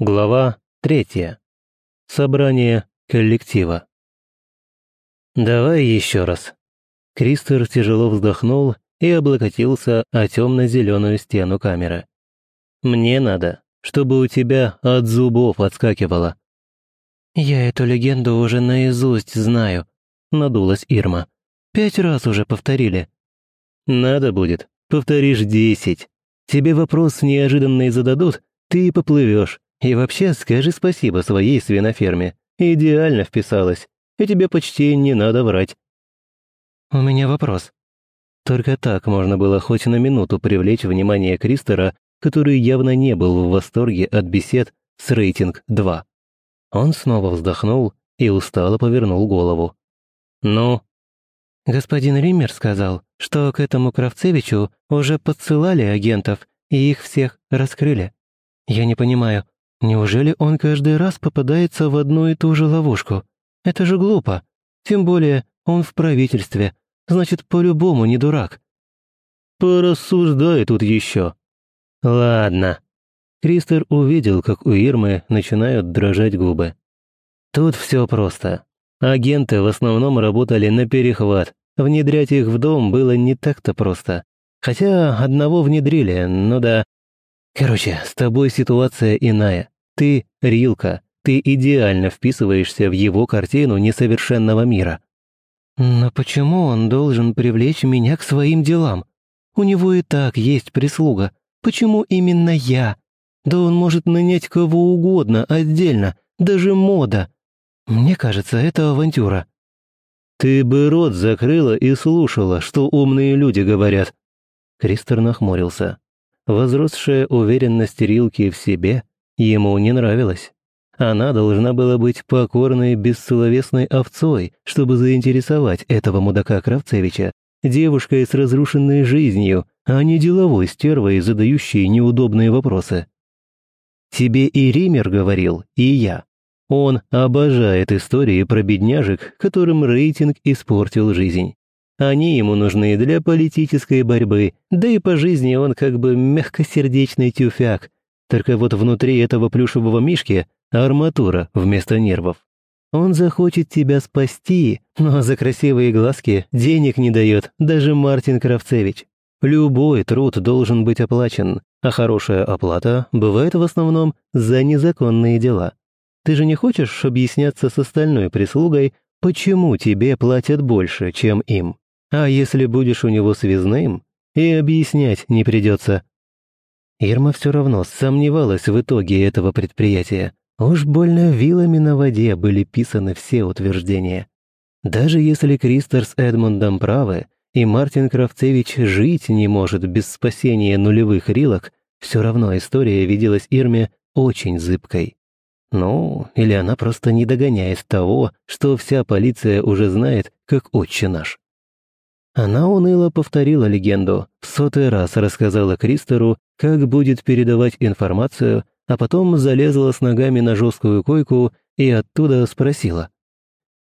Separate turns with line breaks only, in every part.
Глава третья. Собрание коллектива. «Давай еще раз». Кристер тяжело вздохнул и облокотился о темно-зеленую стену камеры. «Мне надо, чтобы у тебя от зубов отскакивало».
«Я эту легенду уже наизусть знаю», — надулась Ирма. «Пять раз уже повторили».
«Надо будет, повторишь десять. Тебе вопрос неожиданный зададут, ты поплывешь. И вообще скажи спасибо своей свиноферме. Идеально вписалась. И тебе почти не надо врать.
У меня вопрос.
Только так можно было хоть на минуту привлечь внимание Кристера, который явно не был в восторге от бесед с рейтинг 2. Он снова вздохнул и устало повернул голову. «Ну?»
«Господин Риммер сказал, что к этому Кравцевичу уже подсылали агентов, и их всех раскрыли. Я не понимаю, неужели он каждый раз попадается в одну и ту же ловушку? Это же глупо. Тем более он в правительстве, значит, по-любому не дурак.
Порассуждай тут еще. Ладно. Кристер увидел, как у Ирмы начинают дрожать губы. Тут все просто. Агенты в основном работали на перехват. Внедрять их в дом было не так-то просто. Хотя одного внедрили, ну да, Короче, с тобой ситуация иная. Ты — Рилка, ты идеально вписываешься в его картину несовершенного мира.
Но почему он должен привлечь меня к своим делам? У него и так есть прислуга. Почему именно я? Да он может нанять кого угодно отдельно, даже мода. Мне кажется, это авантюра.
Ты бы рот закрыла и слушала, что умные люди говорят. Кристер нахмурился. Возросшая уверенность Рилки в себе ему не нравилась. Она должна была быть покорной, бесцеловесной овцой, чтобы заинтересовать этого мудака Кравцевича, девушкой с разрушенной жизнью, а не деловой стервой, задающей неудобные вопросы. Тебе и Ример говорил, и я. Он обожает истории про бедняжек, которым рейтинг испортил жизнь. Они ему нужны для политической борьбы, да и по жизни он как бы мягкосердечный тюфяк. Только вот внутри этого плюшевого мишки арматура вместо нервов. Он захочет тебя спасти, но за красивые глазки денег не дает даже Мартин Кравцевич. Любой труд должен быть оплачен, а хорошая оплата бывает в основном за незаконные дела. Ты же не хочешь объясняться с остальной прислугой, почему тебе платят больше, чем им? А если будешь у него связным, и объяснять не придется. Ирма все равно сомневалась в итоге этого предприятия. Уж больно вилами на воде были писаны все утверждения. Даже если Кристер с Эдмундом правы, и Мартин Кравцевич жить не может без спасения нулевых рилок, все равно история виделась Ирме очень зыбкой. Ну, или она просто не догоняет того, что вся полиция уже знает, как отче наш. Она уныло повторила легенду, в сотый раз рассказала Кристору, как будет передавать информацию, а потом залезла с ногами на жесткую койку и оттуда спросила.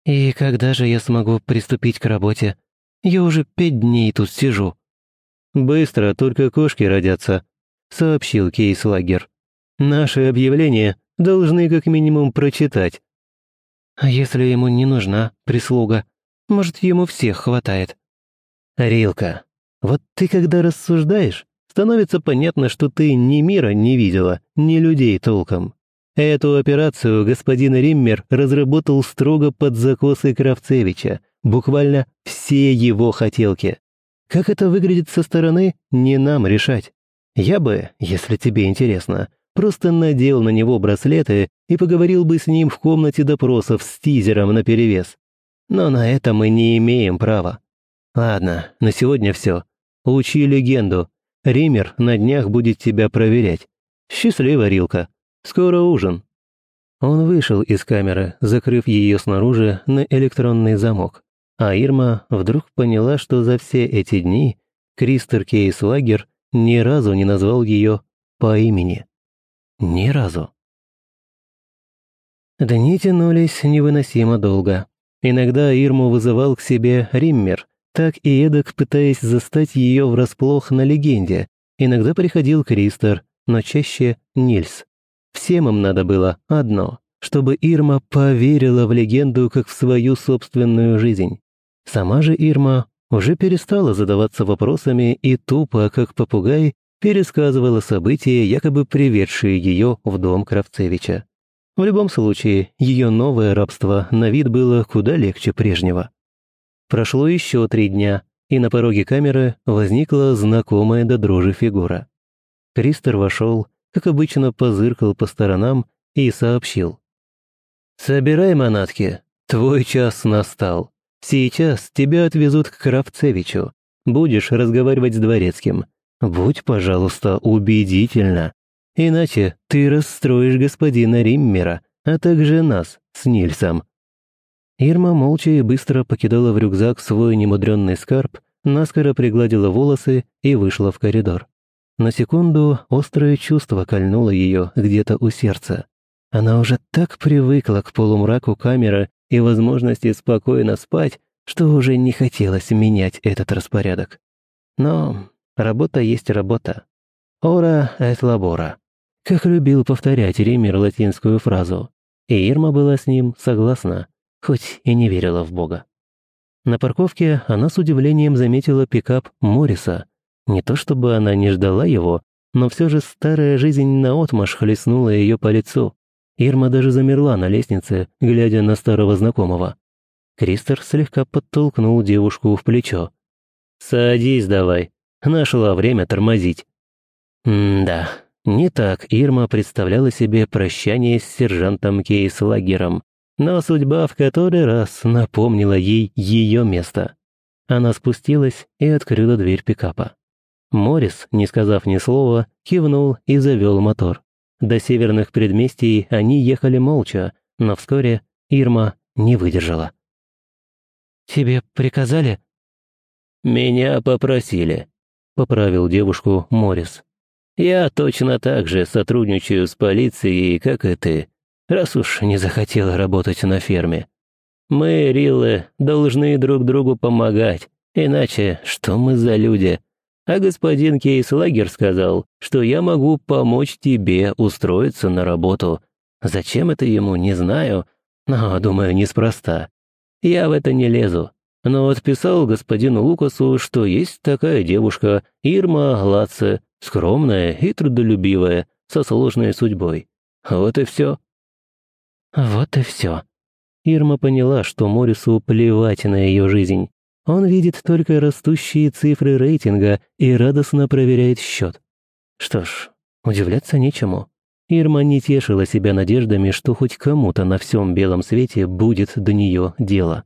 «И когда же я смогу приступить к работе? Я уже пять дней тут сижу». «Быстро, только кошки родятся», — сообщил Кейс Лагер. «Наши объявления должны как минимум прочитать». «А если ему не нужна прислуга? Может, ему всех хватает?» «Рилка, вот ты когда рассуждаешь, становится понятно, что ты ни мира не видела, ни людей толком. Эту операцию господин Риммер разработал строго под закосы Кравцевича, буквально все его хотелки. Как это выглядит со стороны, не нам решать. Я бы, если тебе интересно, просто надел на него браслеты и поговорил бы с ним в комнате допросов с тизером наперевес. Но на это мы не имеем права. Ладно, на сегодня все. Учи легенду. Ример на днях будет тебя проверять. Счастливо, Рилка. Скоро ужин. Он вышел из камеры, закрыв ее снаружи на электронный замок. А Ирма вдруг поняла, что за все эти дни Кристер Кейс Лагер ни разу не назвал ее по имени. Ни разу. Дни тянулись невыносимо долго. Иногда Ирму вызывал к себе Риммер, так и эдак пытаясь застать ее врасплох на легенде. Иногда приходил Кристер, но чаще Нильс. Всем им надо было одно, чтобы Ирма поверила в легенду как в свою собственную жизнь. Сама же Ирма уже перестала задаваться вопросами и тупо, как попугай, пересказывала события, якобы приведшие ее в дом Кравцевича. В любом случае, ее новое рабство на вид было куда легче прежнего. Прошло еще три дня, и на пороге камеры возникла знакомая до дрожи фигура. Кристер вошел, как обычно, позыркал по сторонам и сообщил. «Собирай манатки, твой час настал. Сейчас тебя отвезут к Кравцевичу. Будешь разговаривать с дворецким. Будь, пожалуйста, убедительно. Иначе ты расстроишь господина Риммера, а также нас с Нильсом». Ирма молча и быстро покидала в рюкзак свой немудренный скарб, наскоро пригладила волосы и вышла в коридор. На секунду острое чувство кольнуло ее где-то у сердца. Она уже так привыкла к полумраку камеры и возможности спокойно спать, что уже не хотелось менять этот распорядок. Но работа есть работа. «Ора эт лабора», как любил повторять Ример латинскую фразу. И Ирма была с ним согласна, хоть и не верила в Бога. На парковке она с удивлением заметила пикап Морриса. Не то чтобы она не ждала его, но все же старая жизнь наотмашь хлестнула ее по лицу. Ирма даже замерла на лестнице, глядя на старого знакомого. Кристер слегка подтолкнул девушку в плечо. «Садись давай. Нашла время тормозить». М-да, не так Ирма представляла себе прощание с сержантом Кейслагером, но судьба в который раз напомнила ей ее место. Она спустилась и открыла дверь пикапа. Морис, не сказав ни слова, кивнул и завел мотор. До северных предместий они ехали молча, но вскоре Ирма не выдержала.
«Тебе приказали?»
«Меня попросили», — поправил девушку Морис. «Я точно так же сотрудничаю с полицией, как и ты, раз уж не захотела работать на ферме. Мы, Риллы, должны друг другу помогать, иначе что мы за люди?» а господин Кейслагер сказал, что я могу помочь тебе устроиться на работу. Зачем это ему, не знаю, но, думаю, неспроста. Я в это не лезу. Но отписал господину Лукасу, что есть такая девушка, Ирма Лаце, скромная и трудолюбивая, со сложной судьбой. Вот и все.
Вот и все.
Ирма поняла, что Морису плевать на ее жизнь. Он видит только растущие цифры рейтинга и радостно проверяет счет. Что ж, удивляться нечему. Ирма не тешила себя надеждами, что хоть кому-то на всем белом свете будет до нее дело.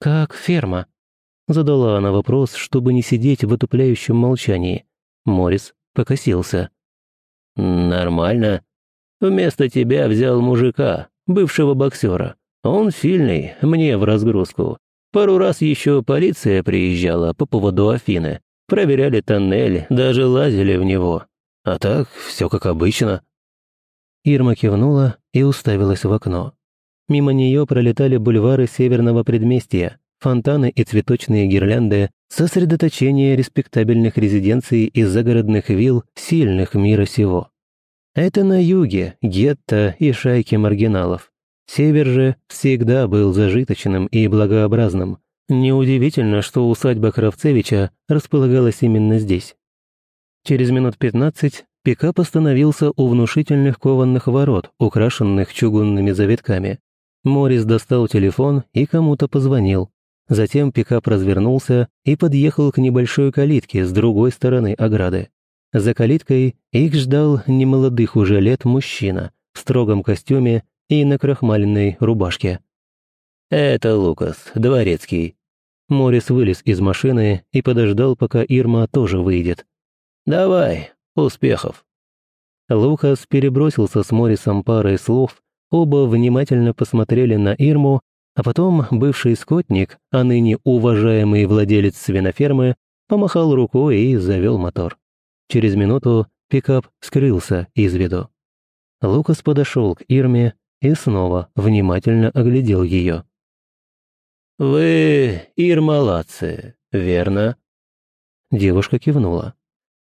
«Как ферма?»
Задала она вопрос, чтобы не сидеть в отупляющем молчании. Морис покосился. «Нормально. Вместо тебя взял мужика, бывшего боксера. Он сильный, мне в разгрузку. Пару раз еще полиция приезжала по поводу Афины. Проверяли тоннель, даже лазили в него. А так, все как обычно. Ирма кивнула и уставилась в окно. Мимо нее пролетали бульвары северного предместья, фонтаны и цветочные гирлянды, сосредоточение респектабельных резиденций и загородных вилл сильных мира сего. Это на юге, гетто и шайки маргиналов. Север же всегда был зажиточным и благообразным. Неудивительно, что усадьба Кравцевича располагалась именно здесь. Через минут пятнадцать пикап остановился у внушительных кованных ворот, украшенных чугунными завитками. Морис достал телефон и кому-то позвонил. Затем пикап развернулся и подъехал к небольшой калитке с другой стороны ограды. За калиткой их ждал немолодых уже лет мужчина в строгом костюме и на крахмаленной рубашке. «Это Лукас, дворецкий». Морис вылез из машины и подождал, пока Ирма тоже выйдет. «Давай, успехов». Лукас перебросился с Морисом парой слов, оба внимательно посмотрели на Ирму, а потом бывший скотник, а ныне уважаемый владелец свинофермы, помахал рукой и завел мотор. Через минуту пикап скрылся из виду. Лукас подошел к Ирме и снова внимательно оглядел ее. «Вы Ирмалаци, верно?» Девушка кивнула.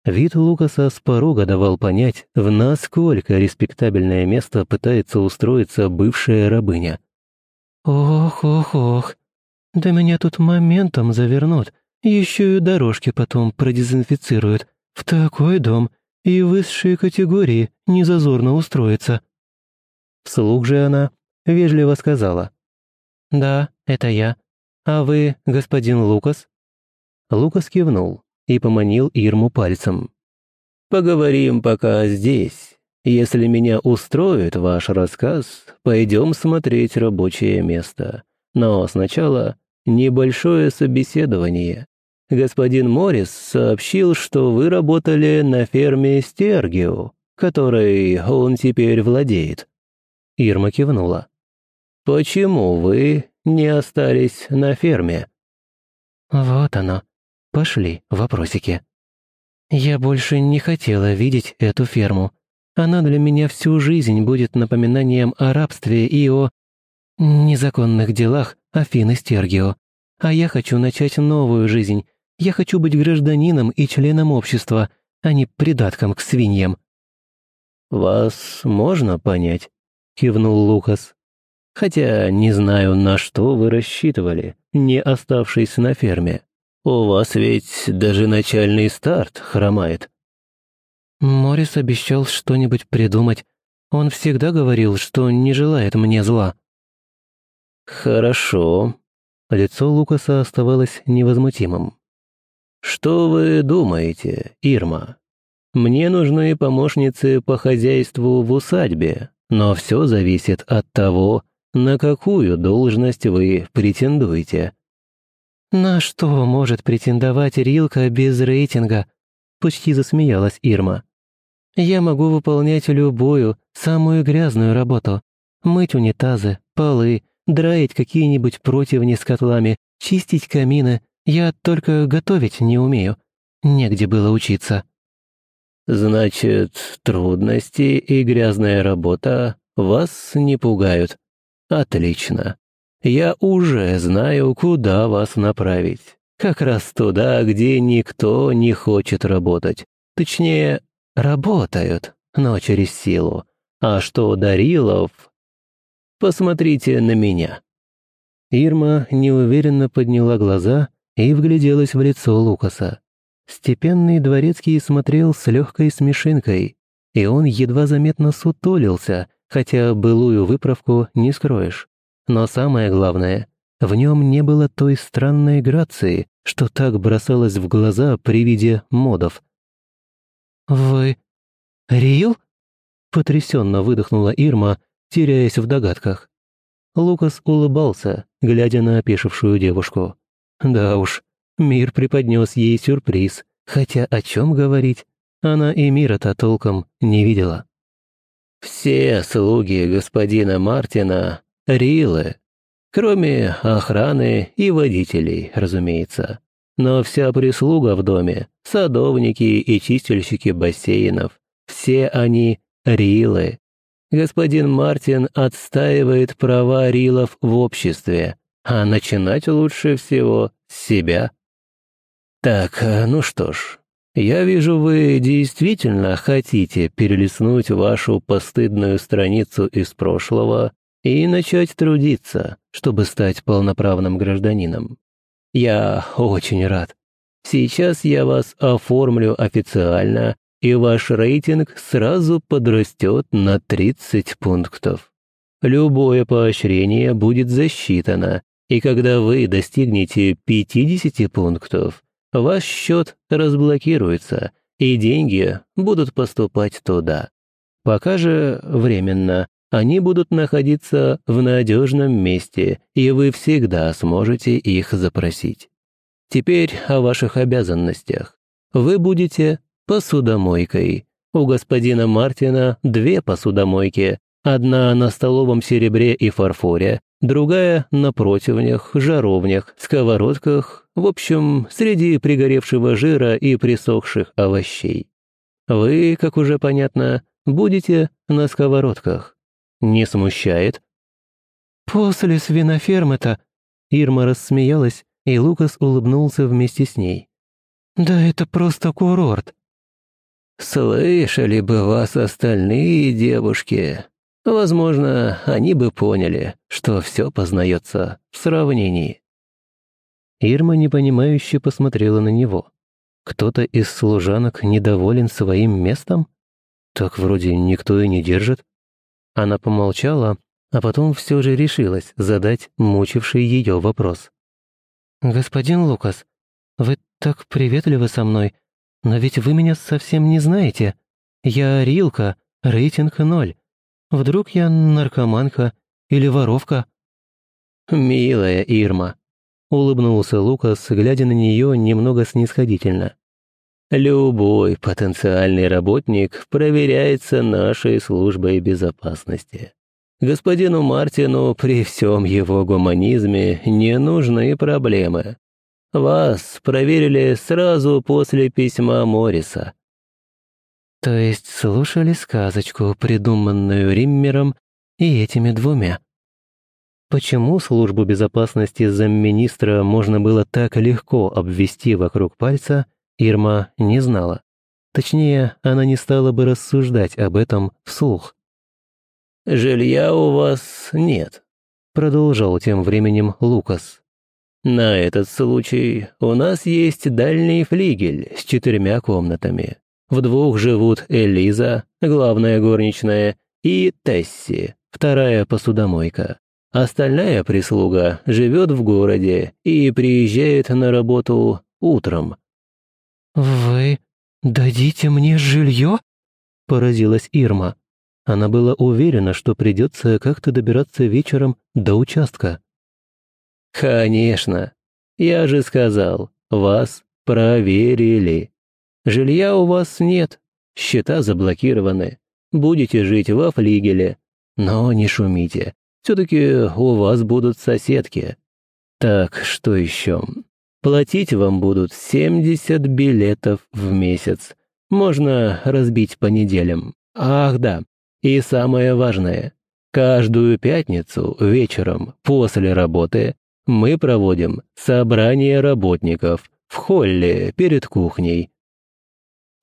Вид Лукаса с порога давал понять, в насколько респектабельное место пытается устроиться бывшая рабыня.
«Ох, ох, ох, да меня тут моментом завернут, еще и дорожки потом продезинфицируют. В такой дом и высшие категории незазорно устроиться».
Вслух же она вежливо сказала.
«Да, это я. А вы господин Лукас?»
Лукас кивнул и поманил Ирму пальцем. «Поговорим пока здесь. Если меня устроит ваш рассказ, пойдем смотреть рабочее место. Но сначала небольшое собеседование. Господин Моррис сообщил, что вы работали на ферме Стергио, которой он теперь владеет». Ирма кивнула. «Почему вы не остались на ферме?»
«Вот оно. Пошли, вопросики. Я больше не хотела видеть эту ферму. Она для меня всю жизнь будет напоминанием о рабстве и о незаконных делах Афины Стергио. А я хочу начать новую жизнь. Я хочу быть гражданином и членом общества, а не придатком к свиньям».
«Вас можно понять?» — кивнул Лукас. «Хотя не знаю, на что вы рассчитывали, не оставшись на ферме. У вас ведь даже начальный старт хромает».
Морис обещал что-нибудь придумать. Он всегда говорил, что не желает мне зла.
«Хорошо». Лицо Лукаса оставалось невозмутимым. «Что вы думаете, Ирма? Мне нужны помощницы по хозяйству в усадьбе, но все зависит от того, на какую должность вы претендуете».
«На что может претендовать Рилка без рейтинга?» Почти засмеялась Ирма. «Я могу выполнять любую, самую грязную работу. Мыть унитазы, полы, драить какие-нибудь противни с котлами, чистить камины. Я только готовить не умею. Негде было учиться».
«Значит, трудности и грязная работа вас не пугают. Отлично. Я уже знаю, куда вас направить. Как раз туда, где никто не хочет работать. Точнее, работают, но через силу. А что Дарилов... Посмотрите на меня». Ирма неуверенно подняла глаза и вгляделась в лицо Лукаса. Степенный дворецкий смотрел с легкой смешинкой, и он едва заметно сутулился, хотя былую выправку не скроешь. Но самое главное, в нем не было той странной грации, что так бросалось в глаза при виде модов.
«Вы... Рил?»
потрясенно выдохнула Ирма, теряясь в догадках. Лукас улыбался, глядя на опешившую девушку. Да уж, мир преподнес ей сюрприз, хотя о чем говорить, она и мира-то толком не видела. «Все слуги господина Мартина — рилы, кроме охраны и водителей, разумеется. Но вся прислуга в доме — садовники и чистильщики бассейнов. Все они — рилы. Господин Мартин отстаивает права рилов в обществе, а начинать лучше всего с себя. Так, ну что ж, я вижу, вы действительно хотите перелистнуть вашу постыдную страницу из прошлого и начать трудиться, чтобы стать полноправным гражданином. Я очень рад. Сейчас я вас оформлю официально, и ваш рейтинг сразу подрастет на 30 пунктов. Любое поощрение будет засчитано, и когда вы достигнете 50 пунктов, ваш счет разблокируется, и деньги будут поступать туда. Пока же временно они будут находиться в надежном месте, и вы всегда сможете их запросить. Теперь о ваших обязанностях. Вы будете посудомойкой. У господина Мартина две посудомойки, одна на столовом серебре и фарфоре, другая на противнях, жаровнях, сковородках, в общем, среди пригоревшего жира и присохших овощей. Вы, как уже понятно, будете на сковородках. Не смущает?
«После свинофермы-то...» Ирма рассмеялась, и Лукас улыбнулся вместе с ней. «Да это просто курорт.
Слышали бы вас остальные девушки. Возможно, они бы поняли, что все познается в сравнении». Ирма непонимающе посмотрела на него. Кто-то из служанок недоволен своим местом? Так вроде никто и не держит. Она помолчала, а потом все же решилась задать мучивший ее вопрос. «Господин Лукас, вы так приветливы со мной, но ведь вы меня совсем не знаете. Я Рилка, рейтинг ноль. Вдруг я наркоманка или воровка?» «Милая Ирма», — улыбнулся Лукас, глядя на нее немного снисходительно. «Любой потенциальный работник проверяется нашей службой безопасности. Господину Мартину при всем его гуманизме не нужны проблемы. Вас проверили сразу после письма Морриса. То есть слушали сказочку, придуманную Риммером и этими двумя. Почему службу безопасности замминистра можно было так легко обвести вокруг пальца, Ирма не знала. Точнее, она не стала бы рассуждать об этом вслух. «Жилья у вас нет», — продолжал тем временем Лукас. «На этот случай у нас есть дальний флигель с четырьмя комнатами. В двух живут Элиза, главная горничная, и Тесси, вторая посудомойка. Остальная прислуга живет в городе и приезжает на работу утром».
«Вы дадите мне жилье?» – поразилась Ирма. Она была уверена, что придется как-то добираться вечером до участка.
«Конечно. Я же сказал, вас проверили. Жилья у вас нет, счета заблокированы. Будете жить во флигеле. Но не шумите, все-таки у вас будут соседки. Так, что еще? Платить вам будут 70 билетов в месяц. Можно разбить по неделям. Ах да, и самое важное, каждую пятницу вечером после работы мы проводим собрание работников в холле перед кухней.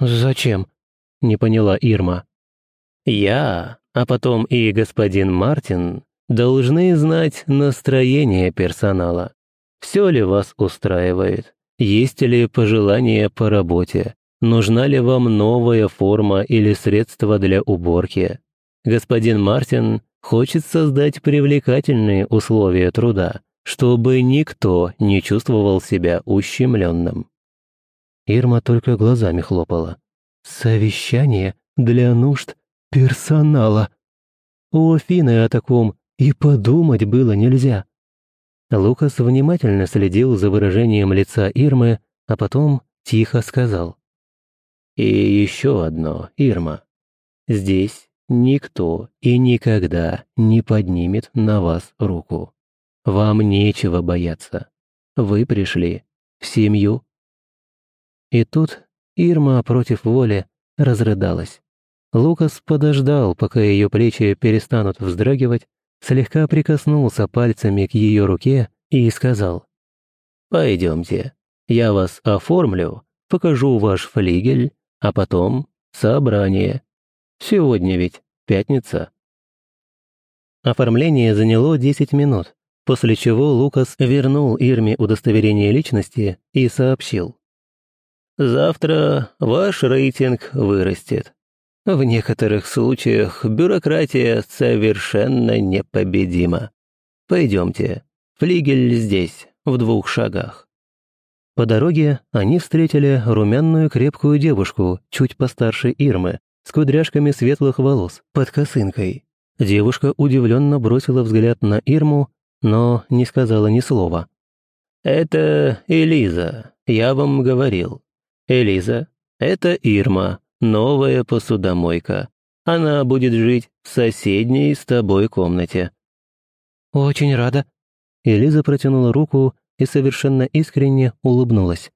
«Зачем?» – не поняла Ирма.
«Я, а потом и господин Мартин должны знать настроение персонала. Все ли вас устраивает? Есть ли пожелания по работе? Нужна ли вам новая форма или средства для уборки? господин Мартин хочет создать привлекательные условия труда, чтобы никто не чувствовал себя ущемленным.
Ирма только глазами хлопала. «Совещание для нужд персонала!» У Афины о таком и подумать было нельзя. Лукас внимательно следил за выражением лица Ирмы, а потом тихо сказал.
«И еще одно, Ирма. Здесь никто и никогда не поднимет на вас руку. Вам нечего бояться. Вы пришли в семью».
И тут Ирма против воли разрыдалась. Лукас подождал, пока ее плечи перестанут вздрагивать, слегка прикоснулся пальцами к ее руке и сказал
«Пойдемте, я вас оформлю, покажу ваш флигель, а потом собрание. Сегодня ведь пятница».
Оформление заняло 10 минут, после чего Лукас вернул Ирме удостоверение личности и сообщил.
«Завтра ваш рейтинг вырастет. В некоторых случаях бюрократия совершенно непобедима. Пойдемте, флигель здесь, в двух шагах».
По дороге они встретили румяную крепкую девушку, чуть постарше Ирмы, с кудряшками светлых волос, под косынкой. Девушка удивленно бросила взгляд на Ирму, но не сказала ни слова.
«Это Элиза, я вам говорил. Элиза, это Ирма, новая посудомойка. Она будет жить в соседней с тобой комнате».
«Очень рада». Элиза протянула руку и совершенно искренне улыбнулась.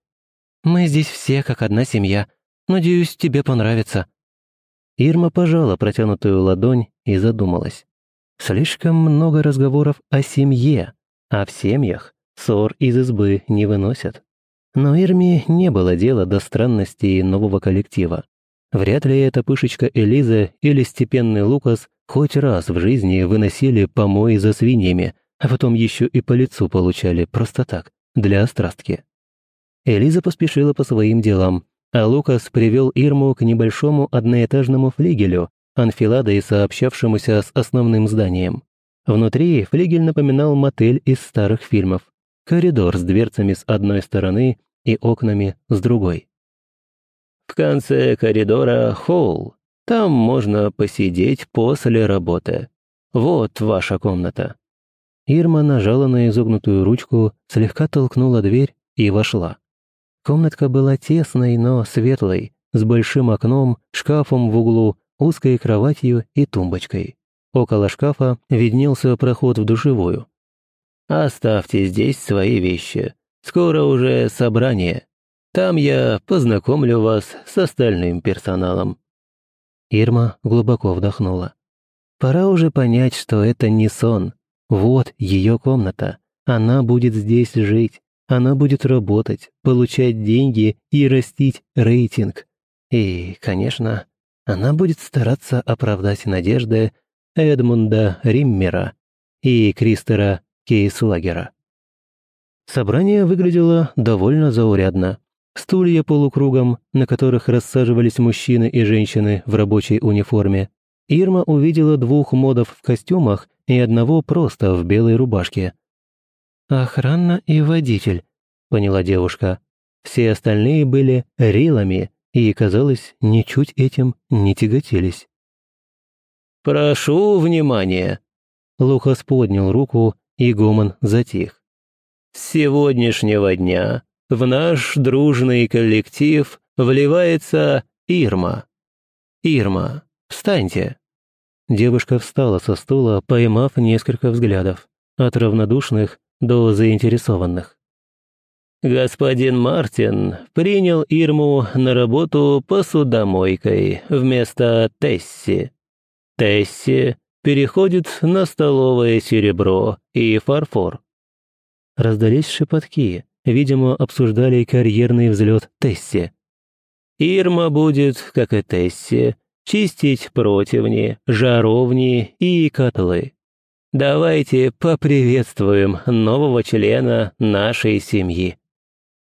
«Мы здесь все как одна семья. Надеюсь, тебе понравится». Ирма пожала протянутую ладонь и задумалась. Слишком много разговоров о семье, а в семьях ссор из избы не выносят. Но Ирме не было дела до странностей нового коллектива.
Вряд ли эта пышечка Элиза или степенный Лукас хоть раз в жизни выносили помои за свиньями, а потом еще и по лицу получали просто так, для острастки. Элиза поспешила по своим делам, а Лукас привел Ирму к небольшому одноэтажному флигелю, анфиладой сообщавшемуся с основным зданием. Внутри флигель напоминал мотель из старых фильмов. Коридор с дверцами с одной стороны и окнами с другой. В конце коридора холл. Там можно посидеть после работы. Вот ваша комната». Ирма нажала на изогнутую ручку, слегка толкнула дверь и вошла. Комнатка была тесной, но светлой, с большим окном, шкафом в углу, узкой кроватью и тумбочкой. Около шкафа виднелся проход в душевую. «Оставьте здесь свои вещи. Скоро уже собрание. Там я познакомлю вас с остальным персоналом». Ирма глубоко вдохнула. Пора уже понять, что это не сон. Вот ее комната. Она будет здесь жить. Она будет работать, получать деньги и растить рейтинг. И, конечно, она будет стараться оправдать надежды Эдмунда Риммера и Кристера Кейслагера. Собрание выглядело довольно заурядно. Стулья полукругом, на которых рассаживались мужчины и женщины в рабочей униформе. Ирма увидела двух модов в костюмах и одного просто в белой рубашке. «Охрана и водитель», — поняла девушка. Все остальные были рилами и, казалось, ничуть этим не тяготились. «Прошу внимания!» Лухас поднял руку, и гомон затих. «С сегодняшнего дня в наш дружный коллектив вливается Ирма. Ирма, встаньте!» Девушка встала со стула, поймав несколько взглядов, от равнодушных до заинтересованных. Господин Мартин принял Ирму на работу посудомойкой вместо Тесси. Тесси переходит на столовое серебро и фарфор. Раздались шепотки, видимо, обсуждали карьерный взлет Тесси. Ирма будет, как и Тесси, чистить противни, жаровни и котлы. Давайте поприветствуем нового члена нашей семьи.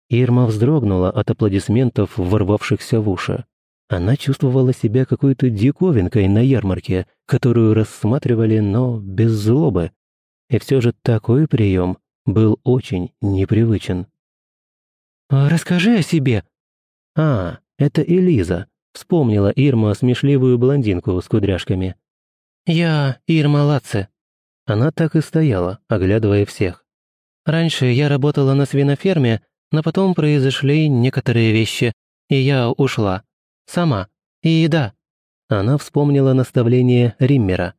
Ирма вздрогнула от аплодисментов, ворвавшихся в уши. Она чувствовала себя какой-то диковинкой на ярмарке, которую рассматривали, но без злобы. И все же такой прием был очень непривычен. «Расскажи о себе». «А, это Элиза», — вспомнила Ирма смешливую блондинку с кудряшками. «Я Ирма Латце». Она так и стояла, оглядывая всех. «Раньше я работала на свиноферме, но потом произошли некоторые вещи, и я ушла. Сама. И да». Она вспомнила наставление Риммера.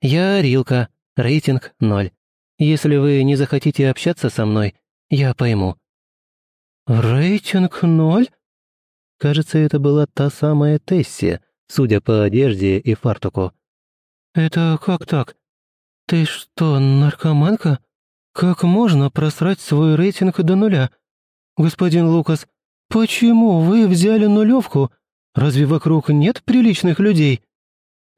«Я Рилка, рейтинг ноль. Если вы не захотите общаться со мной, я пойму». «Рейтинг ноль?» Кажется, это была та самая Тесси, судя по одежде и фартуку. «Это как так? Ты что, наркоманка? Как можно просрать свой рейтинг до нуля? Господин Лукас, почему вы взяли нулевку? Разве вокруг нет приличных людей?»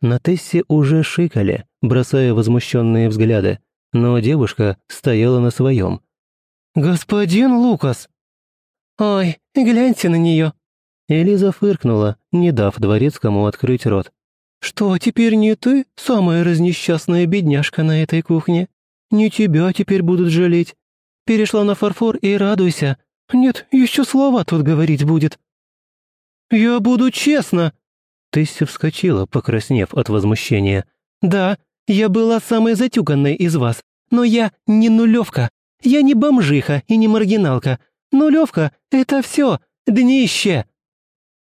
На Тессе уже шикали, бросая возмущенные взгляды но девушка стояла на своем. «Господин Лукас!» «Ой, гляньте на нее!» Элиза фыркнула, не дав дворецкому открыть рот. «Что, теперь не ты самая разнесчастная бедняжка на этой кухне? Не тебя теперь будут жалеть. Перешла на фарфор и радуйся. Нет, еще слова тут говорить будет». «Я буду честно!» Тесси вскочила, покраснев от возмущения. «Да, я была самой затюканной из вас, но я не нулевка. Я не бомжиха и не маргиналка. Нулевка — это все, днище!»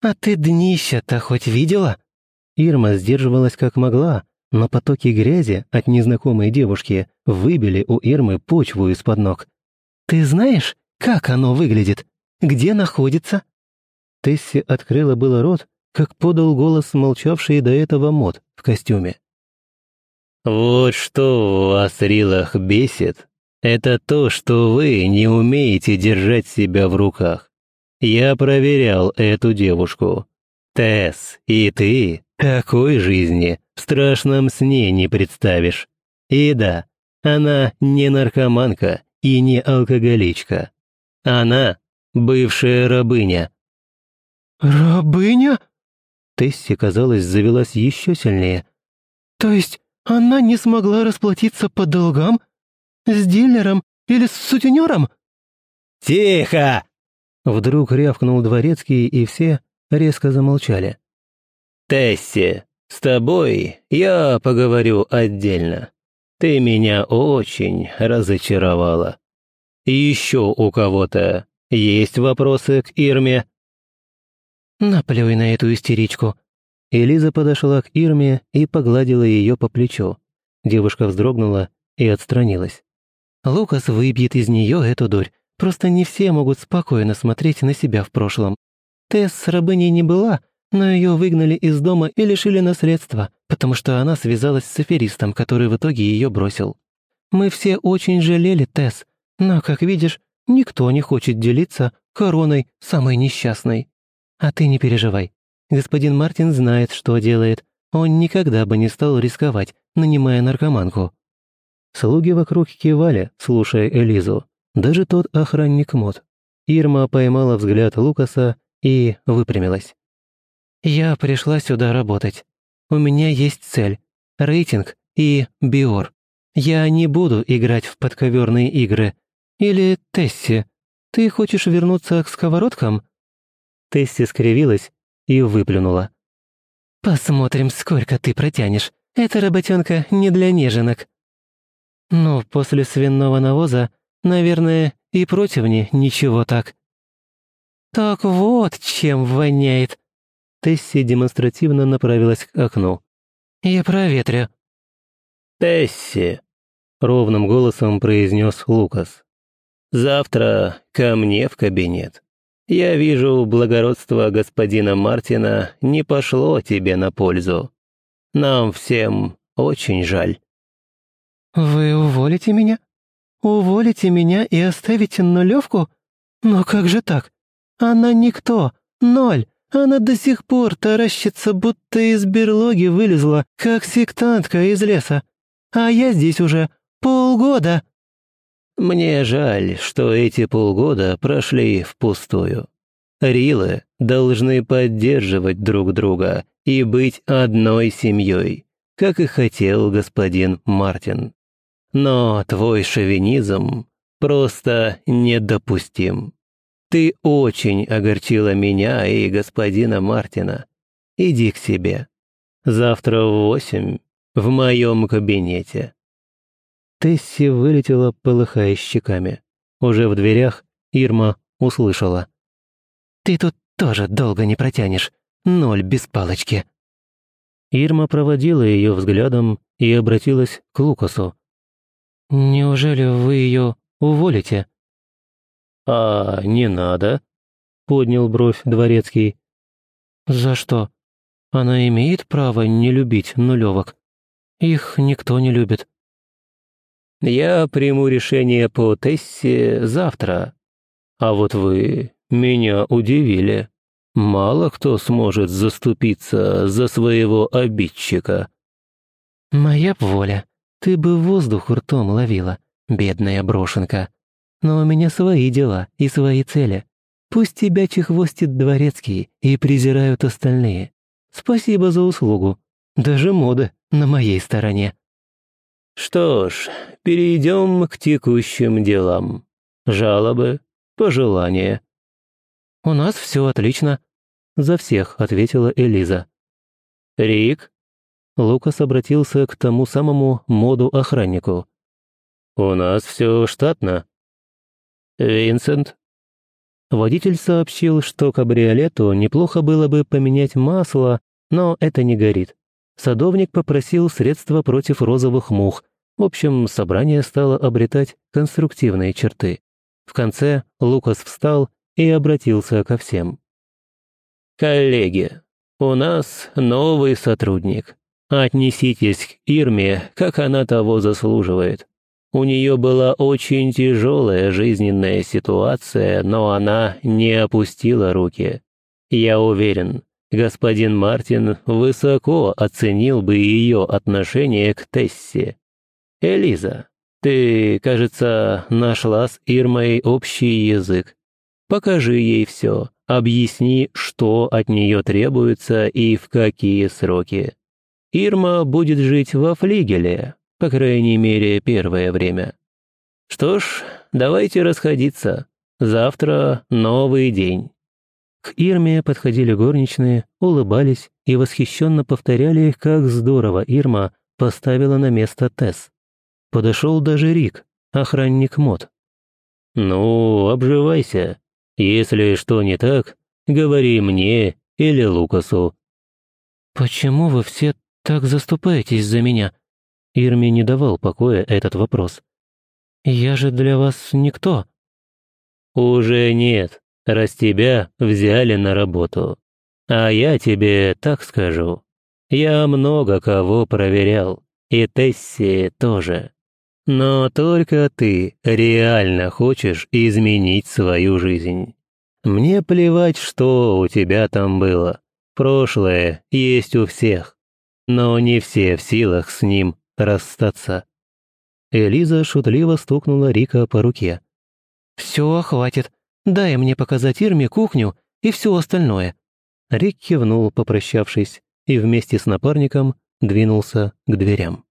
«А ты днище-то хоть видела?» Ирма сдерживалась как могла, но потоки грязи от незнакомой девушки выбили у Ирмы почву из-под ног. «Ты знаешь, как оно выглядит? Где находится?» Тесси открыла было рот, как подал голос молчавший до этого мод в костюме. Вот что вас, Рилах, бесит, это то, что вы не умеете держать себя в руках. Я проверял эту девушку. Тесс, и ты такой жизни в страшном сне не представишь. И да, она не наркоманка и не алкоголичка. Она бывшая рабыня».
«Рабыня?»
Тесси, казалось, завелась еще сильнее.
«То есть она не смогла расплатиться по долгам? С дилером или с сутенером?»
«Тихо!» Вдруг рявкнул дворецкий, и все резко замолчали. «Тесси, с тобой я поговорю отдельно. Ты меня очень разочаровала. Еще у кого-то есть вопросы к Ирме?»
«Наплюй на эту истеричку».
Элиза подошла к Ирме и погладила ее по плечу. Девушка вздрогнула и отстранилась.
«Лукас выбьет из нее эту дурь. Просто не все могут спокойно смотреть на себя в прошлом. Тесс рабыней не была, но ее выгнали из дома и лишили наследства, потому что она связалась с аферистом, который в итоге ее бросил. Мы все очень жалели Тесс, но, как видишь, никто не хочет делиться короной самой несчастной. А ты не переживай. Господин Мартин знает, что делает. Он никогда бы не стал рисковать, нанимая наркоманку».
Слуги вокруг кивали, слушая Элизу. Даже тот охранник мод. Ирма поймала взгляд Лукаса и выпрямилась.
«Я пришла сюда работать. У меня есть цель, рейтинг и биор. Я не буду играть в подковерные игры. Или Тесси, ты хочешь вернуться к сковородкам?»
Тесси скривилась и выплюнула.
«Посмотрим, сколько ты протянешь. Эта работенка не для неженок». «Ну, после свиного навоза Наверное, и противни ничего так. «Так вот, чем воняет!»
Тесси демонстративно направилась к окну.
«Я проветрю».
«Тесси!» — ровным голосом произнес Лукас. «Завтра ко мне в кабинет. Я вижу, благородство господина Мартина не пошло тебе на пользу. Нам всем очень жаль».
«Вы уволите меня?» «Уволите меня и оставите нулевку? Но как же так? Она никто, ноль. Она до сих пор таращится, будто из берлоги вылезла, как сектантка из леса. А я здесь уже полгода».
«Мне жаль, что эти полгода прошли впустую. Рилы должны поддерживать друг друга и быть одной семьей, как и хотел господин Мартин. Но твой шовинизм просто недопустим. Ты очень огорчила меня и господина Мартина. Иди к себе. Завтра в восемь в моем кабинете». Тесси вылетела, полыхая щеками. Уже в дверях Ирма услышала.
«Ты тут тоже долго не протянешь. Ноль без палочки».
Ирма проводила ее взглядом и обратилась к Лукасу.
«Неужели вы ее уволите?»
«А не надо», — поднял бровь дворецкий.
«За что? Она имеет право не любить нулевок. Их никто не любит».
«Я приму решение по Тессе завтра. А вот вы меня удивили. Мало кто сможет заступиться за своего обидчика».
«Моя воля», ты бы воздух ртом ловила, бедная брошенка. Но у меня свои дела и свои цели. Пусть тебя чехвостит дворецкий и презирают остальные. Спасибо за услугу. Даже мода на моей стороне.
Что ж, перейдем к текущим делам. Жалобы, пожелания.
У нас все отлично.
За всех ответила Элиза. Рик, Лукас обратился к тому самому моду-охраннику. «У нас все штатно». «Винсент?» Водитель сообщил, что кабриолету неплохо было бы поменять масло, но это не горит. Садовник попросил средства против розовых мух. В общем, собрание стало обретать конструктивные черты. В конце Лукас встал и обратился ко всем. «Коллеги, у нас новый сотрудник. Отнеситесь к Ирме, как она того заслуживает. У нее была очень тяжелая жизненная ситуация, но она не опустила руки. Я уверен, господин Мартин высоко оценил бы ее отношение к Тессе. Элиза, ты, кажется, нашла с Ирмой общий язык. Покажи ей все, объясни, что от нее требуется и в какие сроки. Ирма будет жить во флигеле, по крайней мере, первое время. Что ж, давайте расходиться. Завтра новый день.
К Ирме подходили горничные, улыбались и восхищенно повторяли, как здорово Ирма поставила на место Тесс. Подошел даже Рик, охранник мод.
«Ну, обживайся. Если что не так, говори мне или Лукасу».
«Почему вы все так заступаетесь за меня?» Ирме не давал покоя этот вопрос. «Я же для вас никто».
«Уже нет раз тебя взяли на работу. А я тебе так скажу. Я много кого проверял, и Тесси тоже. Но только ты реально хочешь изменить свою жизнь. Мне плевать, что у тебя там было. Прошлое есть у всех. Но не все в силах с ним расстаться.
Элиза шутливо стукнула Рика по руке. «Все, хватит. Дай мне показать Ирме кухню и все остальное».
Рик кивнул, попрощавшись, и вместе с напарником двинулся к дверям.